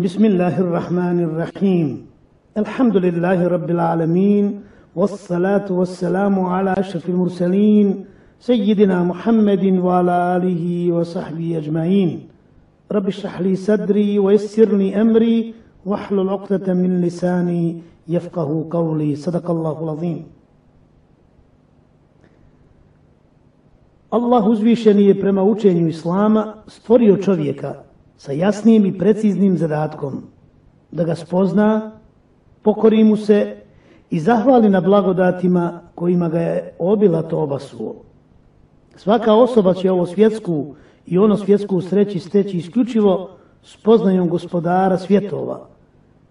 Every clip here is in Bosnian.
بسم الله الرحمن الرحيم. الحمد لله رب العالمين والصلاة والسلام على أشرف المرسلين سيدنا محمد وعلى آله وصحبه أجمعين. رب اشرح لي صدري ويسر لي أمري واحلل عقدة من لساني يفقه قولي. صدق الله العظيم. Allah uzvišeni je prema učenju Islama stvorio čovjeka sa jasnim i preciznim zadatkom da ga spozna, pokori mu se i zahvali na blagodatima kojima ga je obila to obasuo. Svaka osoba će ovo svjetsku i ono svjetsku sreći steći isključivo spoznajom gospodara svjetova,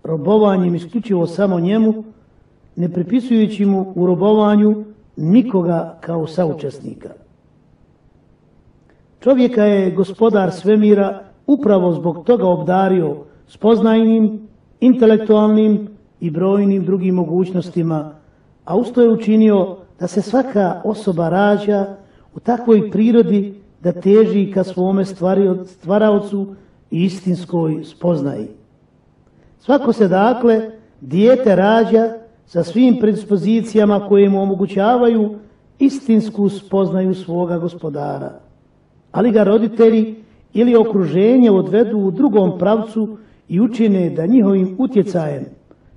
robovanjem isključivo samo njemu, ne pripisujući mu u robovanju nikoga kao saučesnika. Čovjeka je gospodar svemira upravo zbog toga obdario spoznajnim, intelektualnim i brojnim drugim mogućnostima, a usto je učinio da se svaka osoba rađa u takvoj prirodi da teži ka svome stvaraocu i istinskoj spoznaji. Svako se dakle dijete rađa sa svim predispozicijama koje mu omogućavaju istinsku spoznaju svoga gospodara. Ali ga roditelji ili okruženje odvedu u drugom pravcu i učine da njihovim utjecajem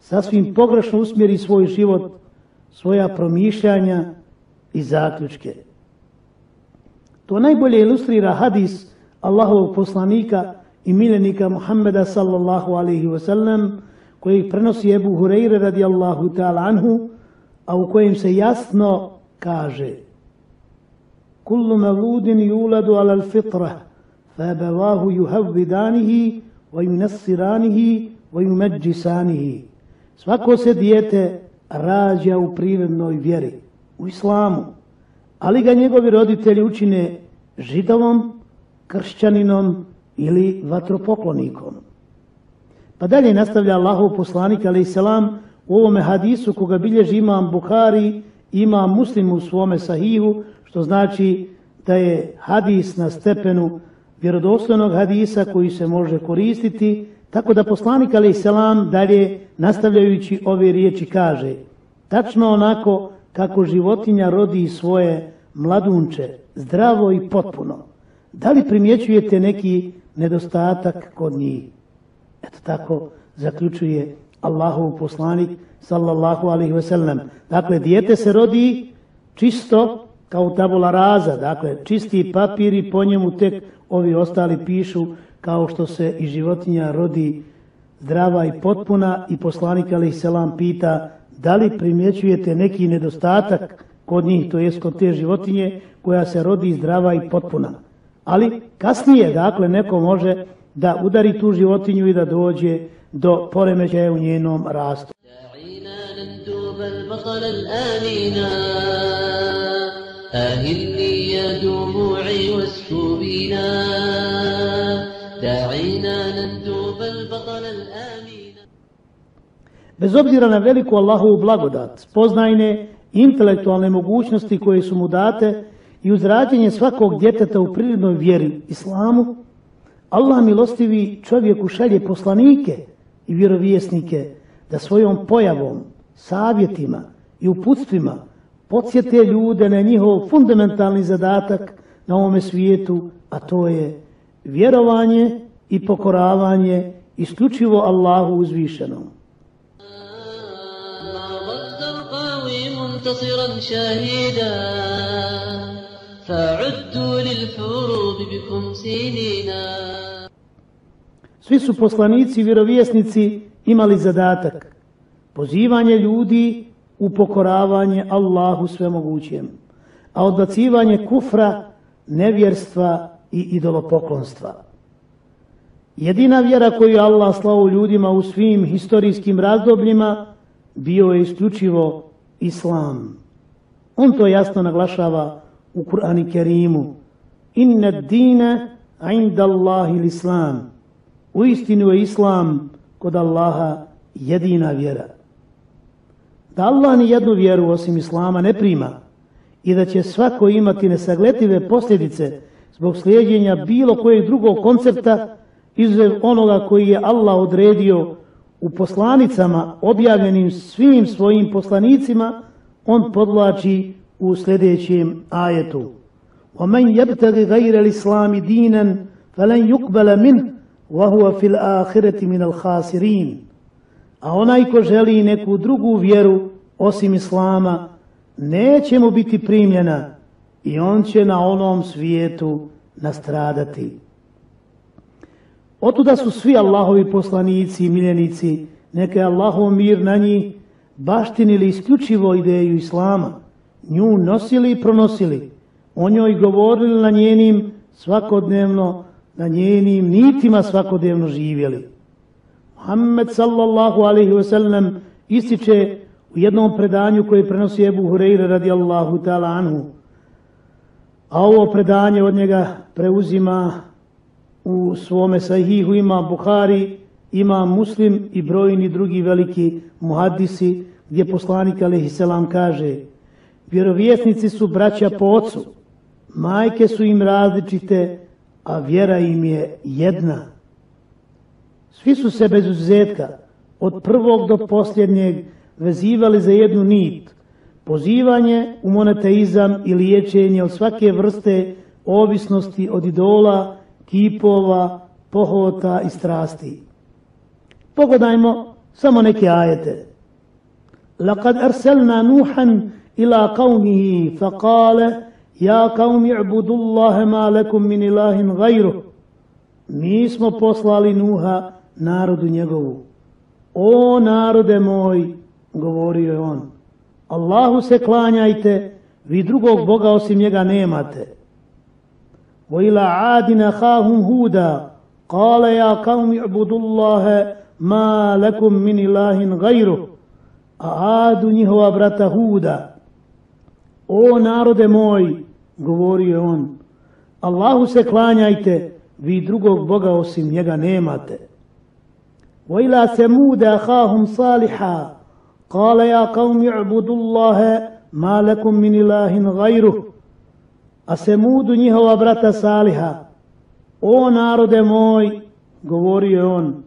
sasvim pogrešno usmjeri svoj život, svoja promišljanja i zaključke. To najbolje ilustrira hadis Allahovog poslanika i miljenika Muhammeda sallallahu alaihi wa sallam koji prenosi Ebu Hureyre radijallahu ta'ala anhu, a u kojem se jasno kaže Kullu mevludin juladu ala al-fitrah, فأبواه يهودانه وينصرانه ويمجسانه Svako se dijete rađa u prirodnoj vjeri, u islamu, ali ga njegovi roditelji učine židovom, kršćaninom ili vatropoklonikom. Pa dalje nastavlja Allahov poslanik, ali i selam, u ovome hadisu koga bilježi imam Bukhari, ima muslim u svome sahihu, što znači da je hadis na stepenu vjerodostojnog hadisa koji se može koristiti, tako da poslanik a.s. selam dalje nastavljajući ove riječi kaže tačno onako kako životinja rodi svoje mladunče, zdravo i potpuno. Da li primjećujete neki nedostatak kod njih? Eto tako zaključuje Allahov poslanik sallallahu alaihi ve sellem. Dakle, dijete se rodi čisto kao tabula raza, dakle, čisti papir i po njemu tek ovi ostali pišu kao što se i životinja rodi zdrava i potpuna i poslanik alaih selam pita da li primjećujete neki nedostatak kod njih, to jest kod te životinje koja se rodi zdrava i potpuna. Ali kasnije, dakle, neko može da udari tu životinju i da dođe do poremećaja u njenom rastu. أهلي يا دموعي واسكبينا داعينا نندوب البطل الآمين Bez obzira na veliku Allahovu blagodat, spoznajne intelektualne mogućnosti koje su mu date i uzrađenje svakog djeteta u prirodnoj vjeri islamu, Allah milostivi čovjeku šalje poslanike i vjerovjesnike da svojom pojavom, savjetima i uputstvima podsjete ljude na njihov fundamentalni zadatak na ovome svijetu, a to je vjerovanje i pokoravanje isključivo Allahu uzvišenom. Svi su poslanici i vjerovjesnici imali zadatak pozivanje ljudi u pokoravanje Allahu svemogućem, a odbacivanje kufra, nevjerstva i idolopoklonstva. Jedina vjera koju Allah slao ljudima u svim historijskim razdobljima bio je isključivo Islam. On to jasno naglašava u Kur'ani Kerimu. Inna dine inda Allahi l'Islam. U istinu je Islam kod Allaha jedina vjera da Allah ni jednu vjeru osim Islama ne prima i da će svako imati nesagletive posljedice zbog slijedjenja bilo kojeg drugog koncepta, izuzev onoga koji je Allah odredio u poslanicama objavljenim svim svojim poslanicima, on podlači u sljedećem ajetu. وَمَنْ يَبْتَغِ غَيْرَ الْإِسْلَامِ دِينًا فَلَنْ يُقْبَلَ مِنْهُ وَهُوَ فِي الْآخِرَةِ مِنَ الْخَاسِرِينَ A onaj ko želi neku drugu vjeru osim Islama, neće mu biti primljena i on će na onom svijetu nastradati. Otuda su svi Allahovi poslanici i miljenici, neke Allahov mir na njih, baštinili isključivo ideju Islama, nju nosili i pronosili, o njoj govorili na njenim svakodnevno, na njenim nitima svakodnevno živjeli. Muhammed sallallahu alaihi wa sallam ističe u jednom predanju koje prenosi Ebu Hureyre radijallahu ta'ala anhu, a ovo predanje od njega preuzima u svome sahihu ima Buhari, ima Muslim i brojni drugi veliki muhadisi gdje poslanik alaihisselam kaže vjerovjesnici su braća po ocu, majke su im različite, a vjera im je jedna. Svi su se bez uzetka od prvog do posljednjeg vezivali za jednu nit, pozivanje u monoteizam i liječenje od svake vrste ovisnosti od idola, kipova, pohota i strasti. Pogledajmo samo neke ajete. لقد أرسلنا نوحا إلى قومه فقال يا قوم اعبدوا الله ما لكم من إله غيره Mi smo poslali Nuha narodu njegovu. O narode moj, govorio je on, Allahu se klanjajte, vi drugog Boga osim njega nemate. وإلى عاد أخاهم هودا قال يا قوم اعبدوا الله ما لكم من إله غيره عاد njihova brata Huda O narode moj, govorio on, Allahu se klanjajte, vi drugog Boga osim njega nemate. وإلى ثمود أخاهم صالحا قال يا قوم اعبدوا الله ما لكم من إله غيره a Semudu njihova brata Saliha, o narode moj, govorio je on,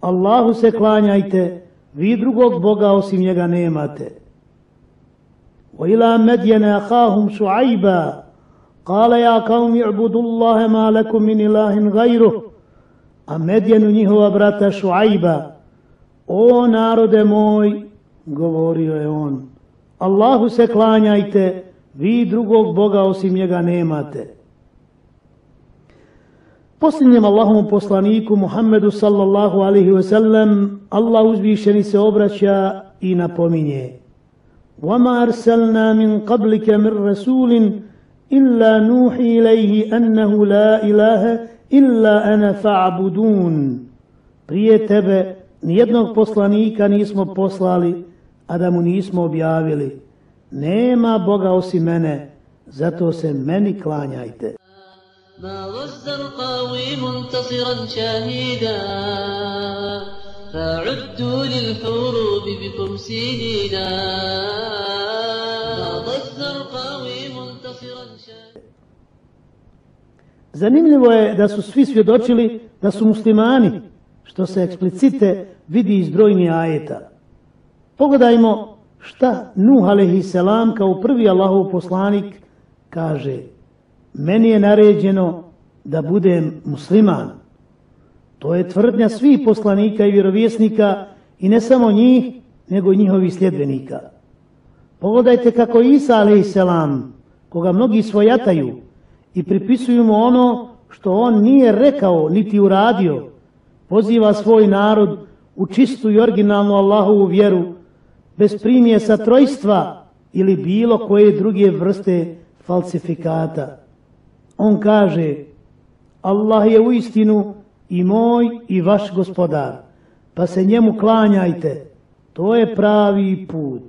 Allahu se klanjajte, vi drugog Boga osim njega nemate. O ila medjene ahahum šuajba, kale ja kao mi ubudu Allahe ma lekum min ilahin gajru, a medjenu njihova brata šuajba, o narode moj, govorio je on, Allahu se klanjajte, vi drugog Boga osim njega nemate. Posljednjem Allahom poslaniku Muhammedu sallallahu alaihi ve sellem Allah uzvišeni se obraća i napominje وَمَا أَرْسَلْنَا مِنْ قَبْلِكَ مِنْ رَسُولٍ إِلَّا نُوحِي إِلَيْهِ أَنَّهُ لَا إِلَهَ إِلَّا أَنَا فَعْبُدُونَ Prije tebe nijednog poslanika nismo poslali, a da mu nismo objavili. nema Boga osim mene, zato se meni klanjajte. ما غز القاوي منتصرا شاهدا فعدوا للحروب بكم سيدنا Zanimljivo je da su svi svjedočili da su muslimani, što se eksplicite vidi iz brojnih ajeta. Pogledajmo šta Nuh a.s. kao prvi Allahov poslanik kaže meni je naređeno da budem musliman. To je tvrdnja svih poslanika i vjerovjesnika i ne samo njih, nego i njihovih sljedbenika. Pogledajte kako Isa a.s. koga mnogi svojataju i pripisuju mu ono što on nije rekao niti uradio, poziva svoj narod u čistu i originalnu Allahovu vjeru bez primjesa trojstva ili bilo koje druge vrste falsifikata. On kaže, Allah je u istinu i moj i vaš gospodar, pa se njemu klanjajte, to je pravi put.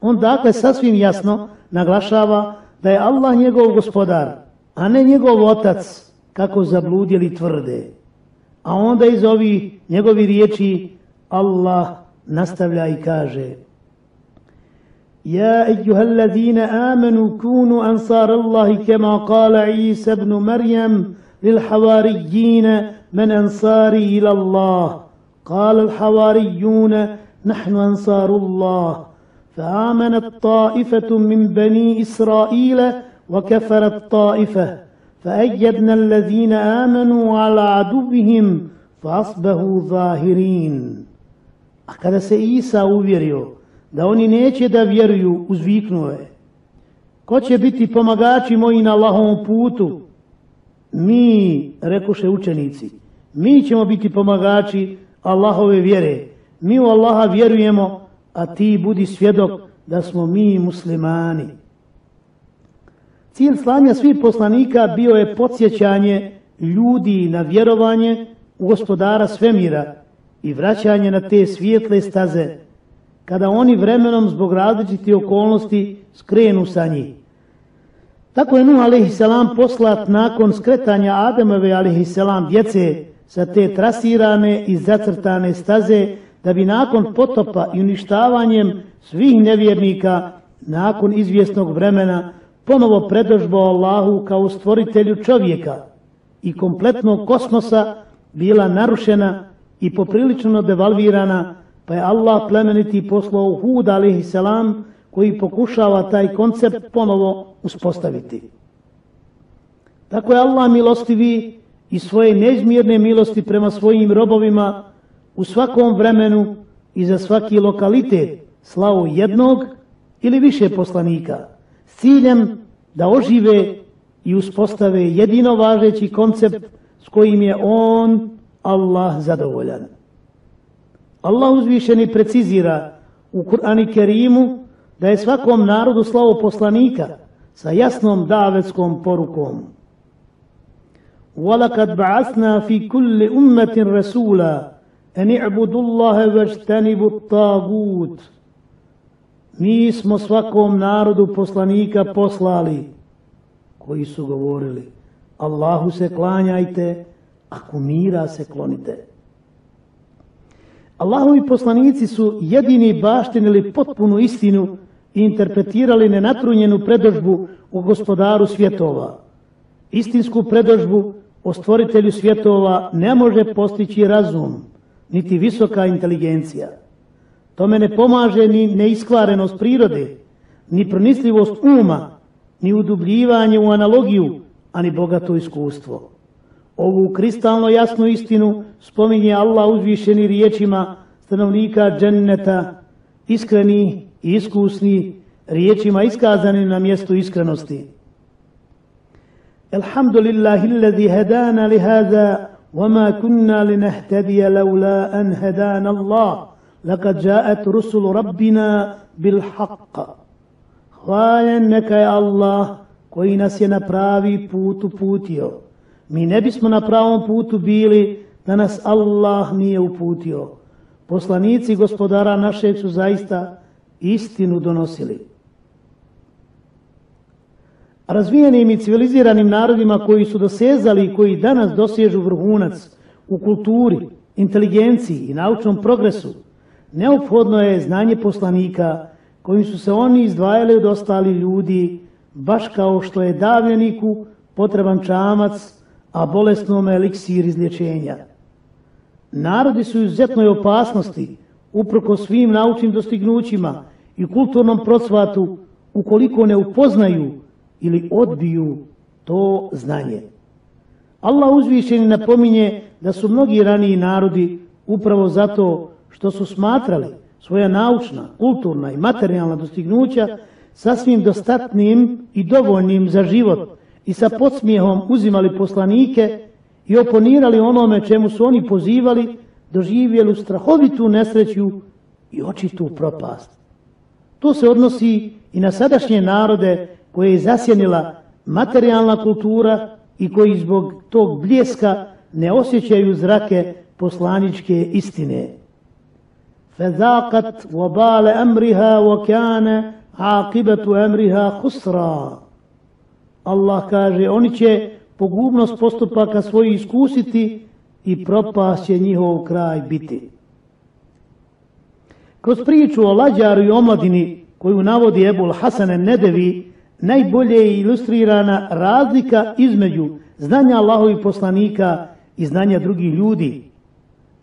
On dakle sasvim jasno naglašava da je Allah njegov gospodar, a ne njegov otac, kako zabludjeli tvrde. A onda iz ovih njegovi riječi Allah nastavlja i kaže يا أيها الذين آمنوا كونوا أنصار الله كما قال عيسى ابن مريم للحواريين من أنصاري إلى الله قال الحواريون نحن أنصار الله فآمنت طائفة من بني إسرائيل وكفرت طائفة فأيدنا الذين آمنوا على عدوهم فأصبحوا ظاهرين A kada se Isa uvjerio da oni neće da vjeruju, uzviknuo je. Ko će biti pomagači moji na Allahovom putu? Mi, rekoše učenici, mi ćemo biti pomagači Allahove vjere. Mi u Allaha vjerujemo, a ti budi svjedok da smo mi muslimani. Cilj slanja svih poslanika bio je podsjećanje ljudi na vjerovanje u gospodara svemira i vraćanje na te svijetle staze, kada oni vremenom zbog različitih okolnosti skrenu sa njih. Tako je Nuh a.s. poslat nakon skretanja Ademove a.s. djece sa te trasirane i zacrtane staze, da bi nakon potopa i uništavanjem svih nevjernika, nakon izvjesnog vremena, ponovo predožbao Allahu kao stvoritelju čovjeka i kompletnog kosmosa bila narušena i poprilično devalvirana, pa je Allah plemeniti poslao Hud a.s. koji pokušava taj koncept ponovo uspostaviti. Tako je Allah milostivi i svoje neizmjerne milosti prema svojim robovima u svakom vremenu i za svaki lokalitet slao jednog ili više poslanika s ciljem da ožive i uspostave jedino važeći koncept s kojim je on, Allah, zadovoljan. Allah uzvišeni precizira u Kur'ani Kerimu da je svakom narodu slavo poslanika sa jasnom davetskom porukom. وَلَكَدْ بَعَثْنَا فِي كُلِّ أُمَّةٍ رَسُولًا En i'budu Allahe veštenibu tagut. Mi smo svakom narodu poslanika poslali, koji su govorili, Allahu se klanjajte, ako mira se klonite. Allahovi poslanici su jedini baštinili potpunu istinu i interpretirali nenatrunjenu predožbu u gospodaru svjetova. Istinsku predožbu o stvoritelju svjetova ne može postići razum, niti visoka inteligencija. Tome ne pomaže ni neiskvarenost prirode, ni pronisljivost uma, ni udubljivanje u analogiju, ani bogato iskustvo. Ovu kristalno jasnu istinu spominje Allah uzvišeni riječima stanovnika dženneta, iskreni i iskusni, riječima iskazani na mjestu iskrenosti. Elhamdulillahi lezi hadana li hada وما كنا لنهتدي لولا أن هدانا الله لقد جاءت رسل ربنا بالحق Hvaljen je Allah koji nas je na pravi put uputio. Mi ne bismo na pravom putu bili da nas Allah nije uputio. Poslanici gospodara našeg su zaista istinu donosili. Razvijenim i civiliziranim narodima koji su dosezali i koji danas dosježu vrhunac u kulturi, inteligenciji i naučnom progresu, neophodno je znanje poslanika kojim su se oni izdvajali od ostali ljudi, baš kao što je davljeniku potreban čamac, a bolesnome eliksir izlječenja. Narodi su u izuzetnoj opasnosti, uproko svim naučnim dostignućima i kulturnom procvatu, ukoliko ne upoznaju ili odbiju to znanje. Allah uzvišeni napominje da su mnogi raniji narodi upravo zato što su smatrali svoja naučna, kulturna i materijalna dostignuća sasvim dostatnim i dovoljnim za život i sa podsmijehom uzimali poslanike i oponirali onome čemu su oni pozivali, doživjeli strahovitu nesreću i očitu propast. To se odnosi i na sadašnje narode koje je zasjenila materijalna kultura i koji zbog tog bljeska ne osjećaju zrake poslaničke istine. فذاقت وبال أمرها وكان عاقبة أمرها خسرا Allah kaže, oni će pogubnost postupaka svoji iskusiti i propast će njihov kraj biti. Kroz priču o lađaru i omladini koju navodi Ebul Hasane Nedevi, najbolje je ilustrirana razlika između znanja Allahovi poslanika i znanja drugih ljudi.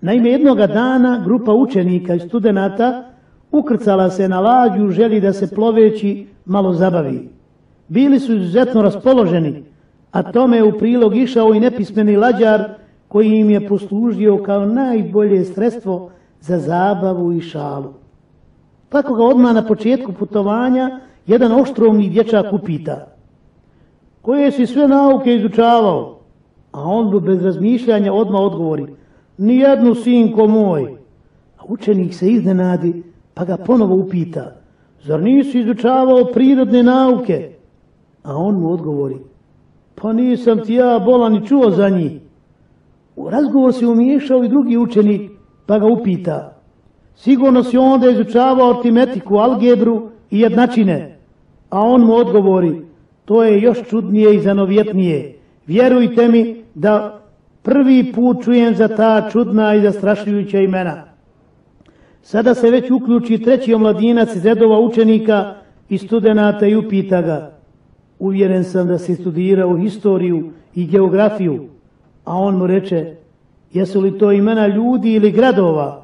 Naime, jednoga dana grupa učenika i studenata ukrcala se na lađu želi da se ploveći malo zabavi. Bili su izuzetno raspoloženi, a tome je u prilog išao i nepismeni lađar koji im je poslužio kao najbolje sredstvo za zabavu i šalu. Tako ga odmah na početku putovanja jedan oštrovni dječak upita koje si sve nauke izučavao? A on bi bez razmišljanja odmah odgovori nijednu sinko moj. A učenik se iznenadi pa ga ponovo upita zar nisi izučavao prirodne nauke? A on mu odgovori pa nisam ti ja bolan i čuo za njih. U razgovor se umiješao i drugi učenik pa ga upita sigurno si onda izučavao artimetiku, algebru i jednačine. A on mu odgovori, to je još čudnije i zanovjetnije. Vjerujte mi da prvi put čujem za ta čudna i zastrašljujuća imena. Sada se već uključi treći omladinac iz redova učenika i studenata i upita ga. Uvjeren sam da si studirao historiju i geografiju, a on mu reče, jesu li to imena ljudi ili gradova?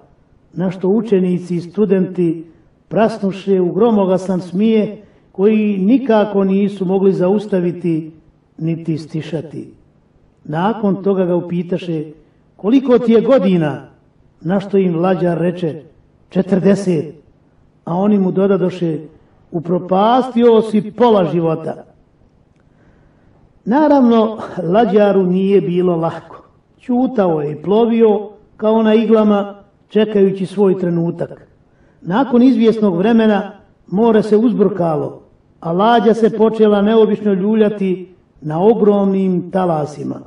Na što učenici i studenti prasnuše u gromoglasan smije koji nikako nisu mogli zaustaviti niti stišati. Nakon toga ga upitaše koliko ti je godina, na što im lađar reče 40, a oni mu dodadoše upropastio si pola života. Naravno, lađaru nije bilo lako. Čutao je i plovio kao na iglama, čekajući svoj trenutak. Nakon izvjesnog vremena more se uzbrkalo, a lađa se počela neobično ljuljati na ogromnim talasima.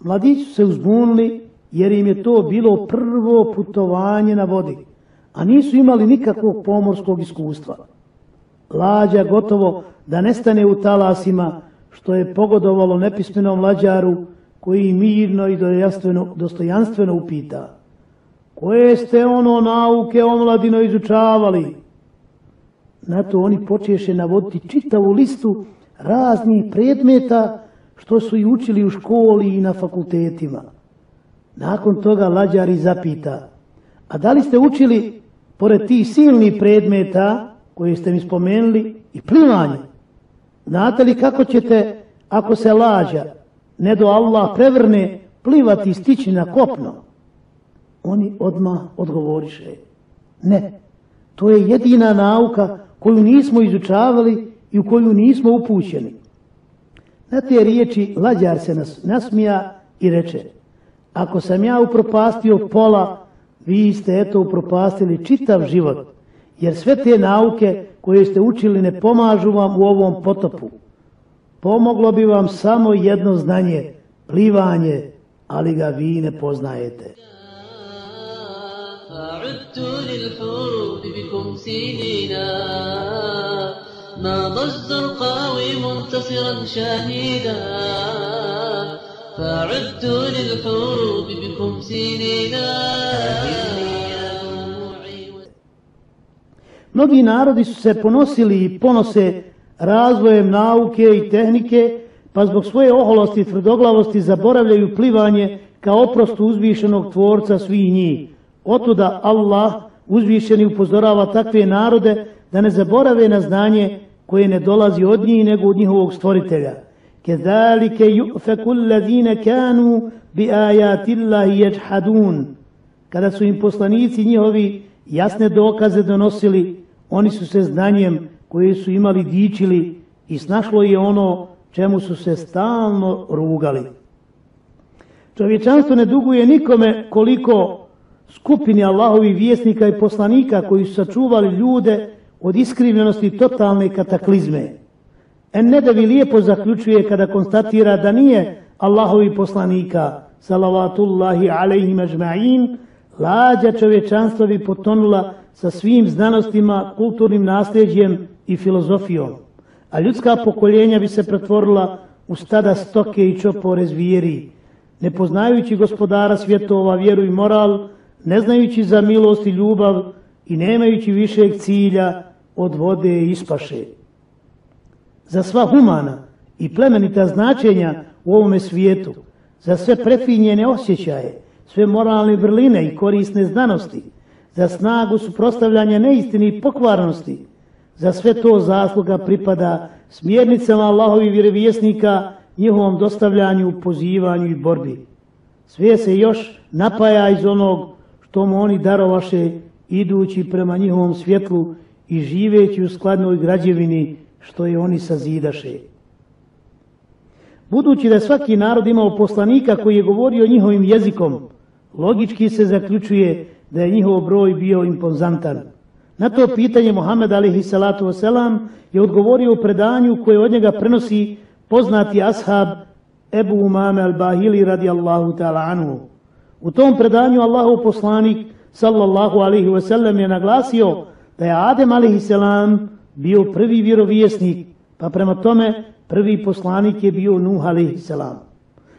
Mladići su se uzbunili jer im je to bilo prvo putovanje na vodi, a nisu imali nikakvog pomorskog iskustva. Lađa gotovo da nestane u talasima, što je pogodovalo nepismenom lađaru koji mirno i dostojanstveno, dostojanstveno upita koje ste ono nauke omladino izučavali. Na to oni počeše navoditi čitavu listu raznih predmeta što su i učili u školi i na fakultetima. Nakon toga lađari zapita, a da li ste učili, pored tih silnih predmeta koje ste mi spomenuli, i plivanje? Znate li kako ćete, ako se lađa, ne do Allah prevrne, plivati i stići na kopno? Oni odmah odgovoriše, ne, to je jedina nauka koju nismo izučavali i u koju nismo upućeni. Na te riječi lađar se nas nasmija i reče, ako sam ja upropastio pola, vi ste eto upropastili čitav život, jer sve te nauke koje ste učili ne pomažu vam u ovom potopu. Pomoglo bi vam samo jedno znanje, plivanje, ali ga vi ne poznajete. فعدت للحروب بكم سنينا ماضى الزرقاوي منتصرا شهيدا فعدت للحروب بكم سنينا Mnogi narodi su se ponosili i ponose razvojem nauke i tehnike, pa zbog svoje oholosti i tvrdoglavosti zaboravljaju plivanje kao oprostu uzvišenog tvorca svih njih. Otuda Allah uzvišeni upozorava takve narode da ne zaborave na znanje koje ne dolazi od njih nego od njihovog stvoritelja. Kezalike yu'feku allazine kanu bi ajatillahi jeđhadun. Kada su im poslanici njihovi jasne dokaze donosili, oni su se znanjem koje su imali dičili i snašlo je ono čemu su se stalno rugali. Čovječanstvo ne duguje nikome koliko skupini Allahovi vjesnika i poslanika koji su sačuvali ljude od iskrivljenosti totalne kataklizme. En Nedevi lijepo zaključuje kada konstatira da nije Allahovi poslanika, salavatullahi alaihim ajma'in, lađa čovječanstva bi potonula sa svim znanostima, kulturnim nasljeđem i filozofijom, a ljudska pokoljenja bi se pretvorila u stada stoke i čopore zvijeri, ne poznajući gospodara svjetova, vjeru i moral, ne znajući za milost i ljubav i nemajući višeg cilja od vode i ispaše. za sva humana i plemenita značenja u ovome svijetu, za sve prefinjene osjećaje, sve moralne vrline i korisne znanosti, za snagu suprostavljanja neistini i pokvarnosti, za sve to zasluga pripada smjernicama Allahovi vjerovjesnika, njihovom dostavljanju, pozivanju i borbi. Sve se još napaja iz onog što mu oni darovaše idući prema njihovom svjetlu i živeći u skladnoj građevini što je oni sazidaše. Budući da svaki narod imao poslanika koji je govorio njihovim jezikom, logički se zaključuje da je njihov broj bio impozantan. Na to pitanje Mohamed alihi salatu wasalam je odgovorio u predanju koje od njega prenosi poznati ashab Ebu Umame al-Bahili radijallahu ta'ala anhu. U tom predanju Allahu poslanik sallallahu alihi wasallam je naglasio da je Adem alaihi selam bio prvi vjerovjesnik, pa prema tome prvi poslanik je bio Nuh alaihi selam.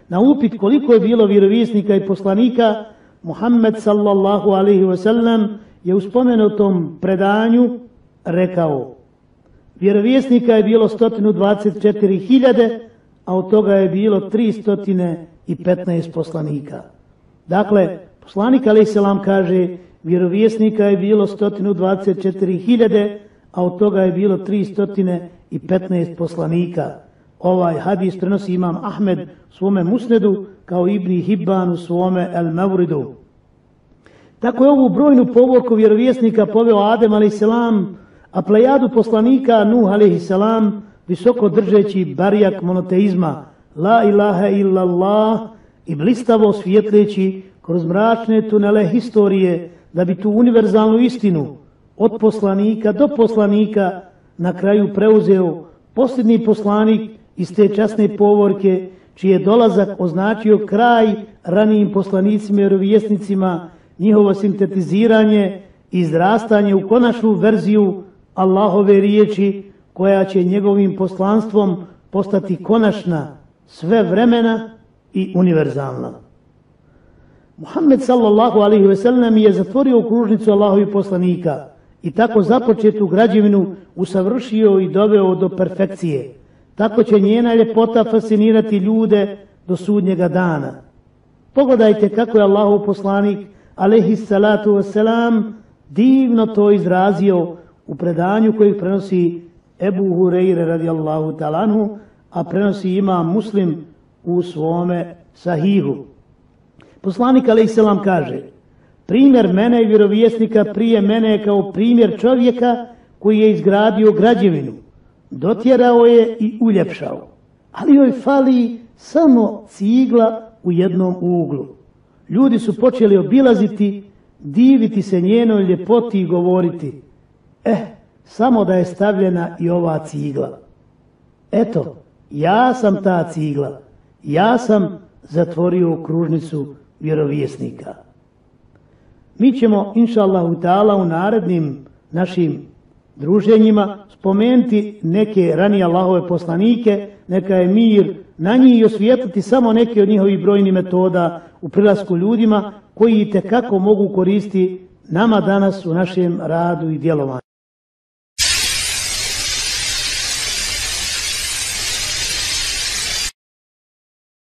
Na upit koliko je bilo vjerovjesnika i poslanika, Muhammed sallallahu alaihi wasallam je u spomenutom predanju rekao vjerovjesnika je bilo 124.000, a od toga je bilo 315 poslanika. Dakle, poslanik a.s. salam kaže vjerovjesnika je bilo 124.000, a od toga je bilo 315 poslanika. Ovaj hadis prenosi imam Ahmed u svome musnedu kao Ibni Hibban u svome El Mavridu. Tako je ovu brojnu povorku vjerovjesnika poveo Adem a.s. a plejadu poslanika Nuh a.s. visoko držeći barijak monoteizma La ilaha illallah i blistavo svjetleći kroz mračne tunele historije da bi tu univerzalnu istinu od poslanika do poslanika na kraju preuzeo posljednji poslanik iz te časne povorke čiji je dolazak označio kraj ranijim poslanicima i vjerovjesnicima, njihovo sintetiziranje i izrastanje u konačnu verziju Allahove riječi koja će njegovim poslanstvom postati konačna sve vremena i univerzalna. Muhammed sallallahu alaihi ve sellem je zatvorio kružnicu Allahovi poslanika i tako započetu građevinu usavršio i doveo do perfekcije. Tako će njena ljepota fascinirati ljude do sudnjega dana. Pogledajte kako je Allahov poslanik, alaihi salatu wasalam, divno to izrazio u predanju kojeg prenosi Ebu Hureyre radijallahu talanhu, a prenosi ima muslim u svome sahihu. Poslanik a.s. kaže, primjer mene i vjerovjesnika prije mene je kao primjer čovjeka koji je izgradio građevinu dotjerao je i uljepšao, ali joj fali samo cigla u jednom uglu. Ljudi su počeli obilaziti, diviti se njenoj ljepoti i govoriti, eh, samo da je stavljena i ova cigla. Eto, ja sam ta cigla, ja sam zatvorio kružnicu vjerovjesnika. Mi ćemo, inša Allahu ta'ala, u narednim našim druženjima spomenuti neke ranije Allahove poslanike, neka je mir na njih i osvijetliti samo neke od njihovih brojnih metoda u prilasku ljudima koji te kako mogu koristiti nama danas u našem radu i djelovanju.